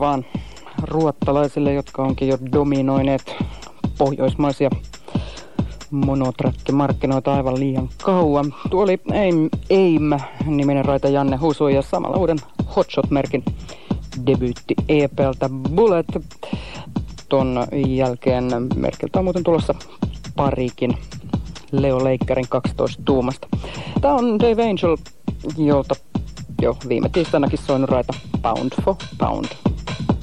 vaan ruottalaisille, jotka onkin jo dominoineet pohjoismaisia monotrakkimarkkinoita aivan liian kauan. Tuo oli Aim, Aim-niminen raita Janne Husu ja samalla uuden Hotshot-merkin debyytti EPltä Bullet. Ton jälkeen merkiltä on muuten tulossa parikin Leo Leikkarin 12 tuumasta. Tää on Dave Angel, jolta jo viime tiistainakin soinut raita Pound for Pound. you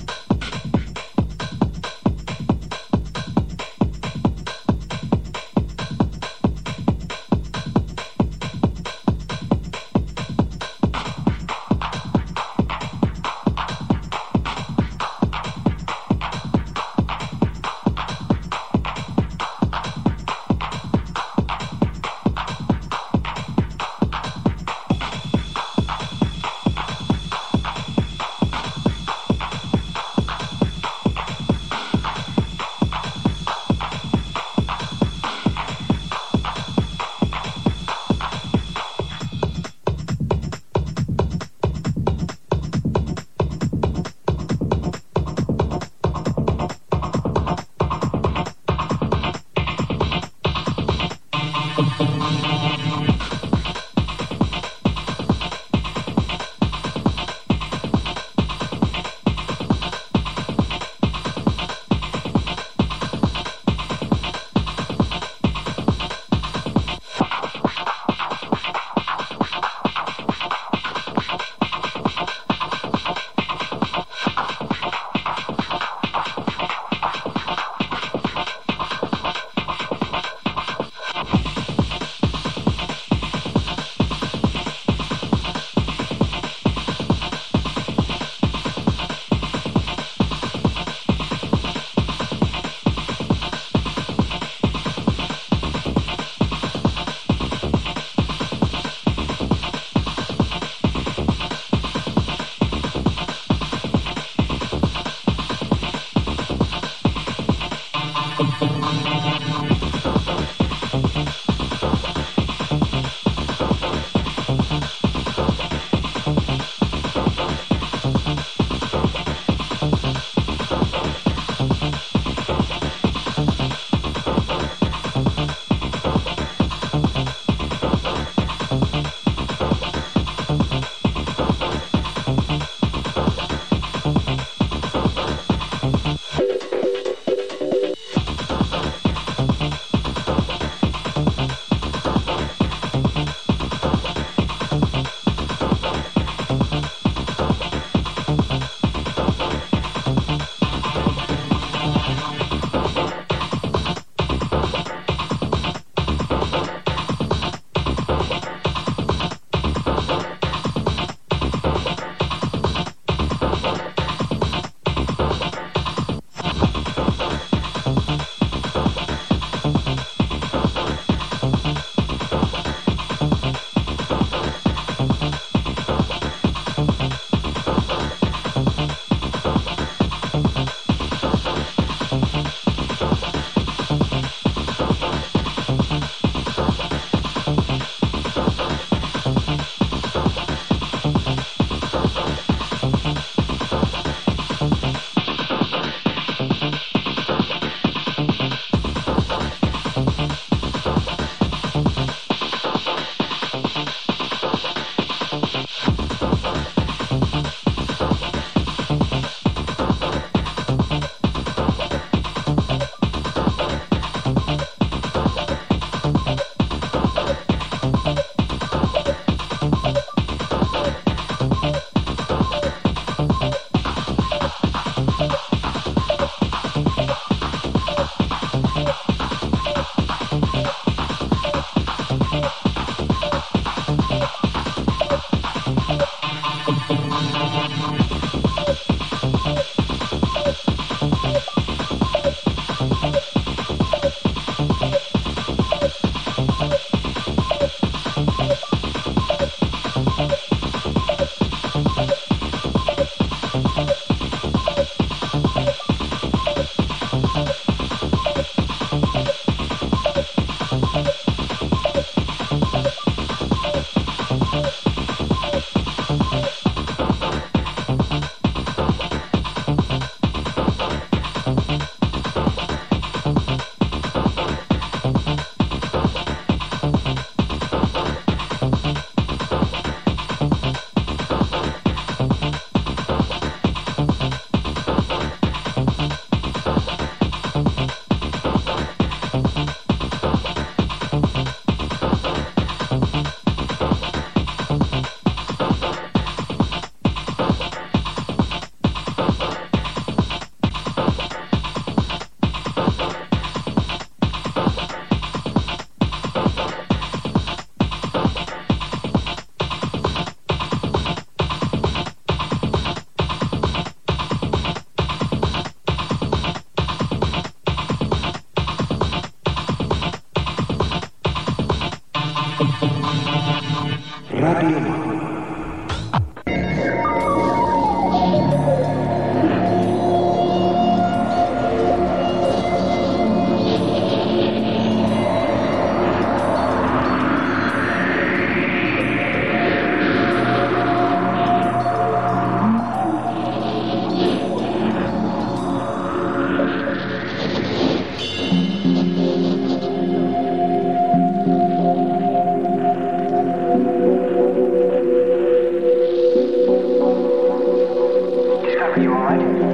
Discovery, you alright?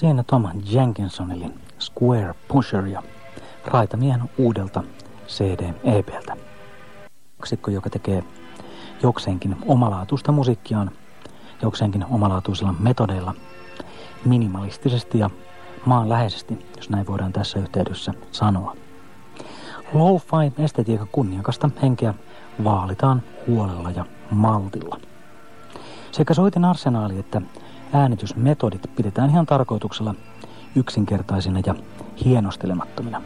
Siinä Tom Jenkinson eli Square Pusher ja Raitamiehen uudelta CD-EPltä. Kaksikko, joka tekee jokseenkin omalaatuista musiikkiaan, jokseenkin omalaatuisilla metodeilla, minimalistisesti ja maanläheisesti, jos näin voidaan tässä yhteydessä sanoa. Lo-fi estetiikan kunniakasta henkeä vaalitaan huolella ja maltilla. Sekä soitin arsenaali että äänitysmetodit pidetään ihan tarkoituksella yksinkertaisina ja hienostelemattomina.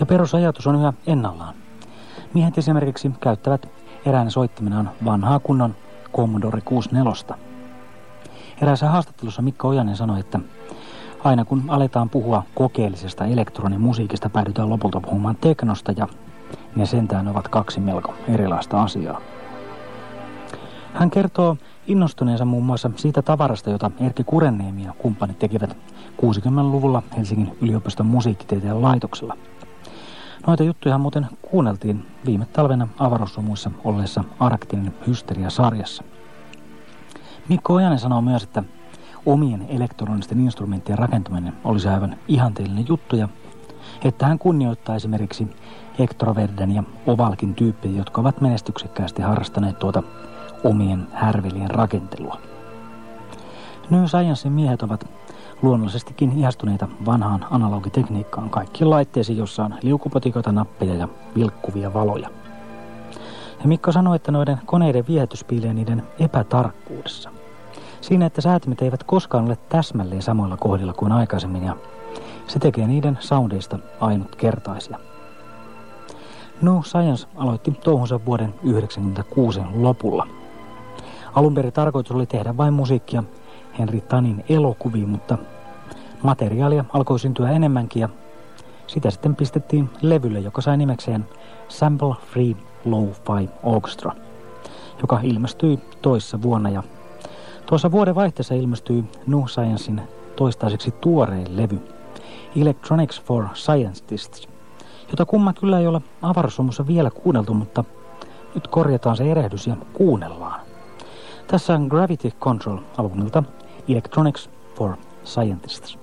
Ja perusajatus on yhä ennallaan. Miehet esimerkiksi käyttävät eräänä soittimenaan vanhaa kunnon Commodore 64. Eräässä haastattelussa Mikko Ojanen sanoi, että aina kun aletaan puhua kokeellisesta elektronimusiikista, päädytään lopulta puhumaan teknosta ja ne sentään ovat kaksi melko erilaista asiaa. Hän kertoo innostuneensa muun muassa siitä tavarasta, jota Erkki Kurenniemi ja kumppanit tekivät 60-luvulla Helsingin yliopiston musiikkitieteen laitoksella. Noita juttuja muuten kuunneltiin viime talvena avaruussumuissa olleessa Arktinen hysteria-sarjassa. Mikko Ojanen sanoo myös, että omien elektronisten instrumenttien rakentaminen olisi aivan ihanteellinen juttu ja että hän kunnioittaa esimerkiksi Hector Verden ja Ovalkin tyyppejä, jotka ovat menestyksekkäästi harrastaneet tuota omien härvelien rakentelua. New Sciencein miehet ovat luonnollisestikin ihastuneita vanhaan analogitekniikkaan kaikkiin laitteisiin, jossa on liukupotikoita, nappeja ja vilkkuvia valoja. Ja Mikko sanoi, että noiden koneiden viehätys piilee niiden epätarkkuudessa. Siinä, että säätimet eivät koskaan ole täsmälleen samoilla kohdilla kuin aikaisemmin ja se tekee niiden soundeista ainutkertaisia. No Science aloitti touhunsa vuoden 1996 lopulla. Alun perin tarkoitus oli tehdä vain musiikkia Henri Tanin elokuviin, mutta materiaalia alkoi syntyä enemmänkin ja sitä sitten pistettiin levylle, joka sai nimekseen Sample Free Lo-Fi Orchestra, joka ilmestyi toissa vuonna ja Tuossa vuoden vaihteessa ilmestyi New Sciencein toistaiseksi tuorein levy Electronics for Scientists, jota kumma kyllä ei ole avaruussomussa vielä kuunneltu, mutta nyt korjataan se erehdys ja kuunnellaan. Tässä on Gravity Control-albumilta Electronics for Scientists.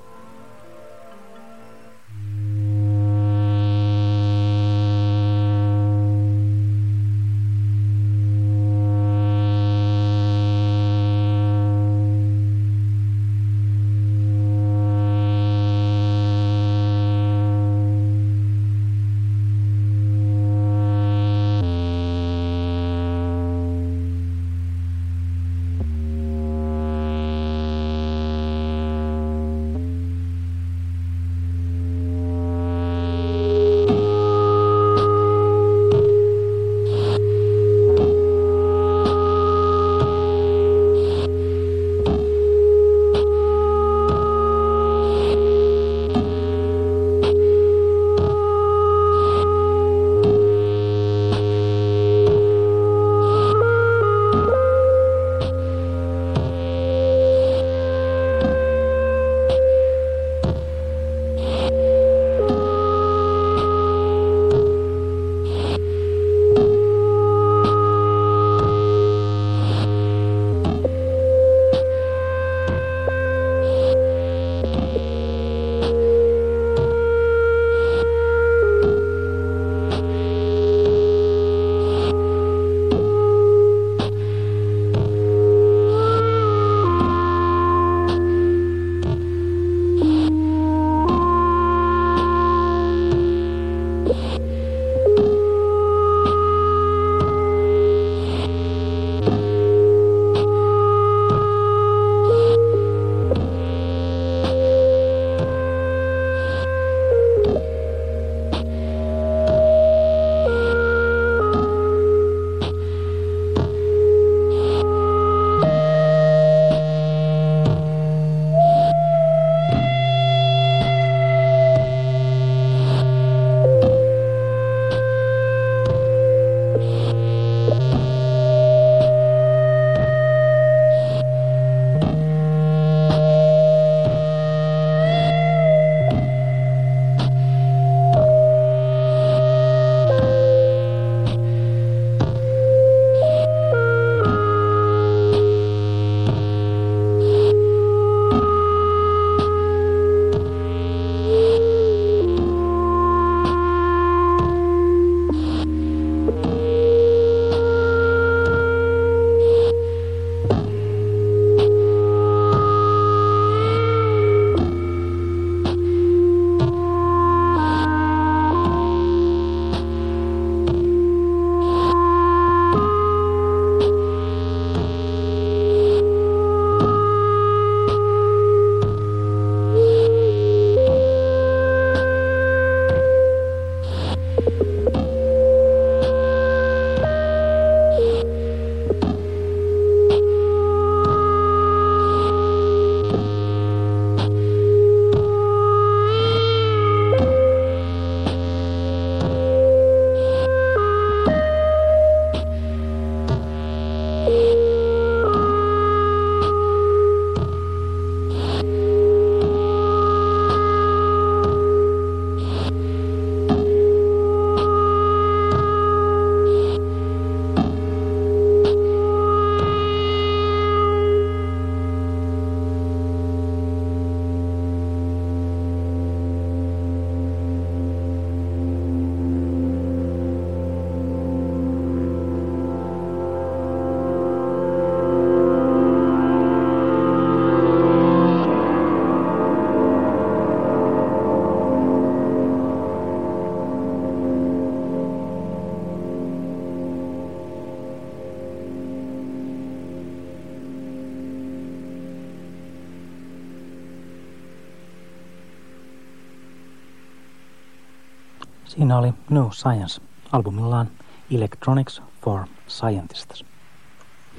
Siinä oli New Science albumillaan Electronics for Scientists.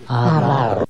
Avaruus.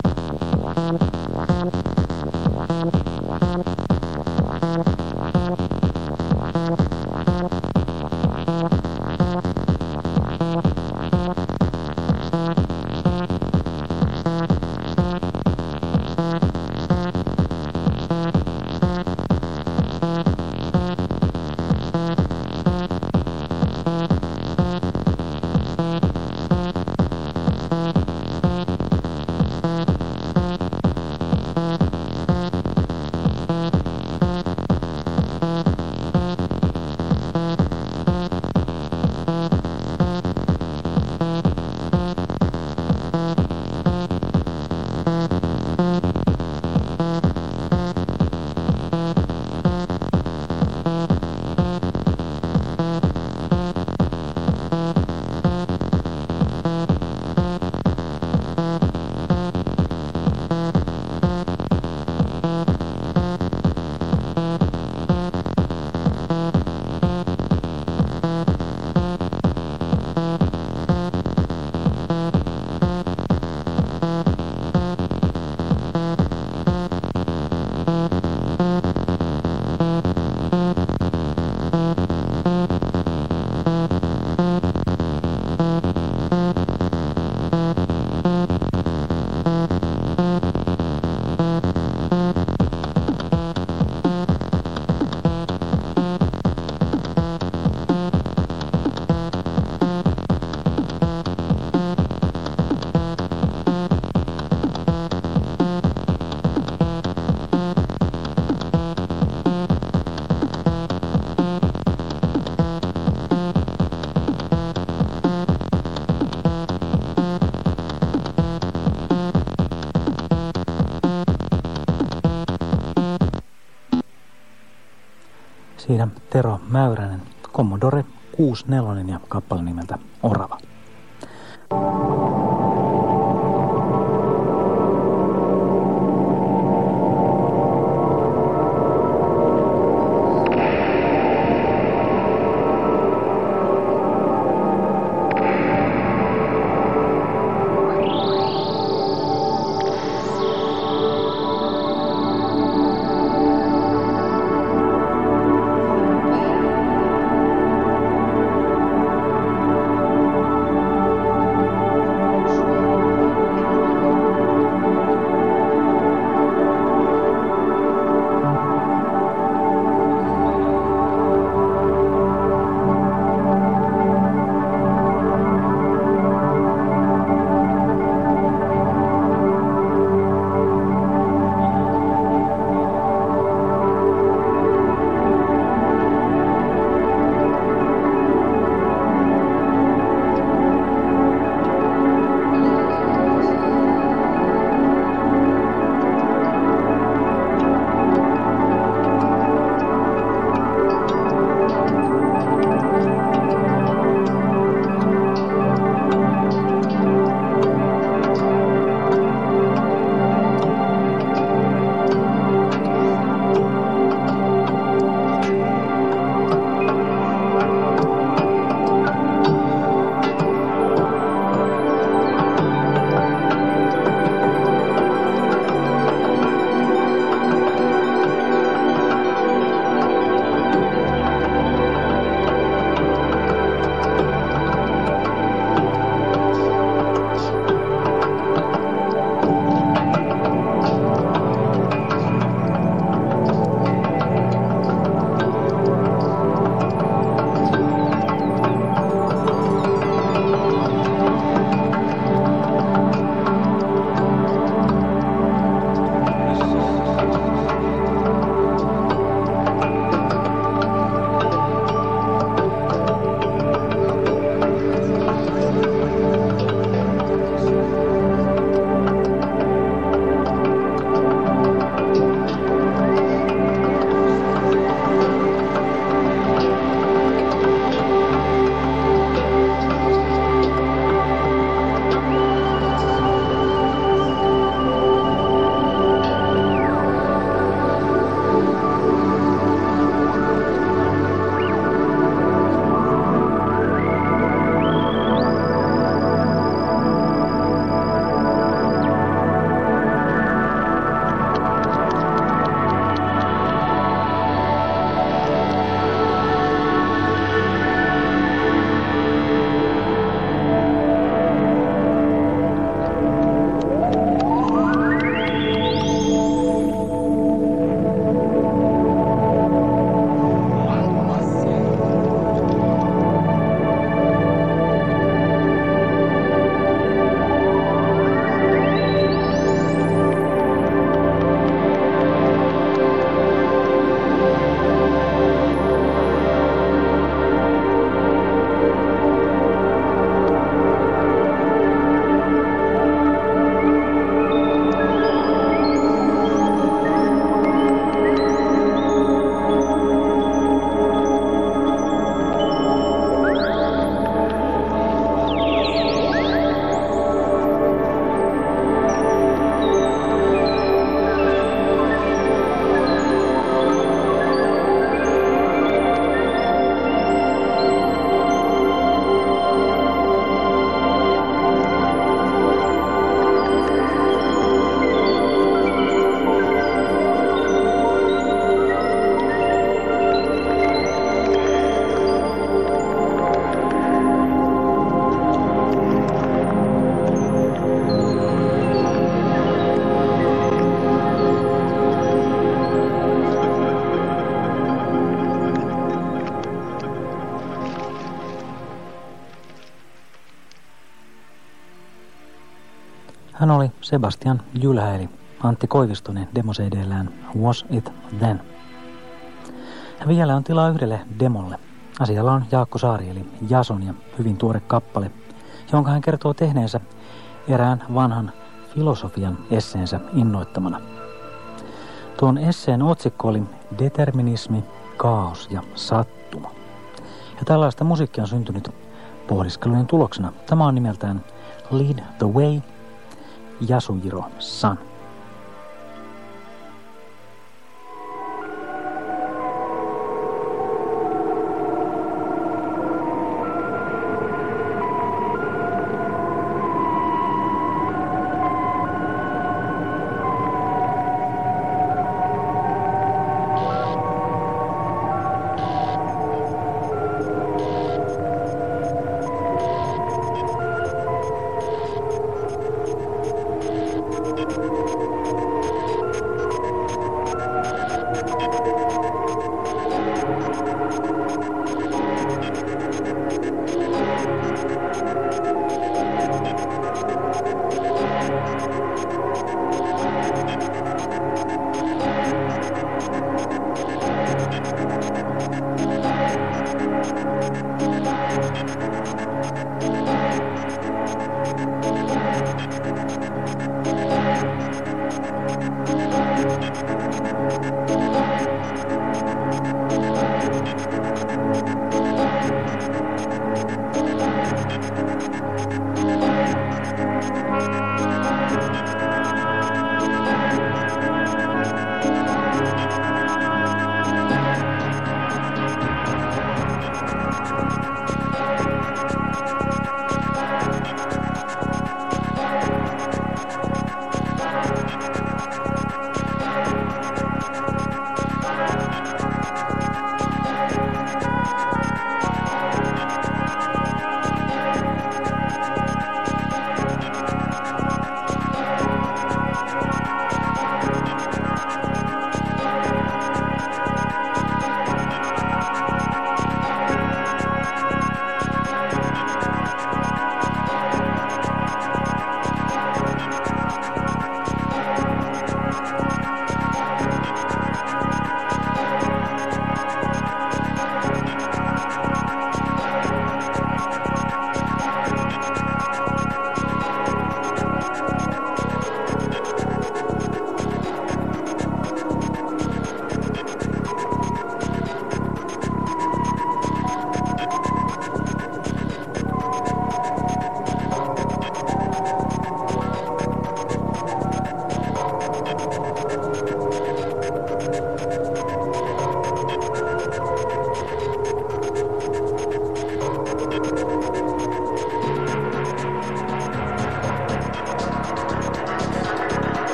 Tero Mäyränen, Commodore 64 ja kappale nimeltä Hän oli Sebastian Jylhäili, Antti Koivistonen demoseideillään Was It Then. Vielä on tilaa yhdelle demolle. Asialla on Jaakko Saari eli Jason ja hyvin tuore kappale, jonka hän kertoo tehneensä erään vanhan filosofian esseensä innoittamana. Tuon esseen otsikko oli Determinismi, kaos ja sattuma. Ja tällaista musiikkia on syntynyt pohdiskelujen tuloksena. Tämä on nimeltään Lead the Way Yasujiro San.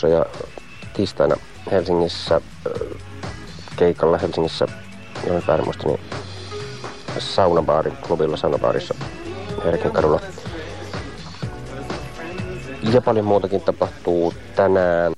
Turussa ja tiistaina Helsingissä keikalla Helsingissä, johon väärin muista, niin saunabaari, klubilla saunabaarissa Herkin kadulla. Ja paljon muutakin tapahtuu tänään.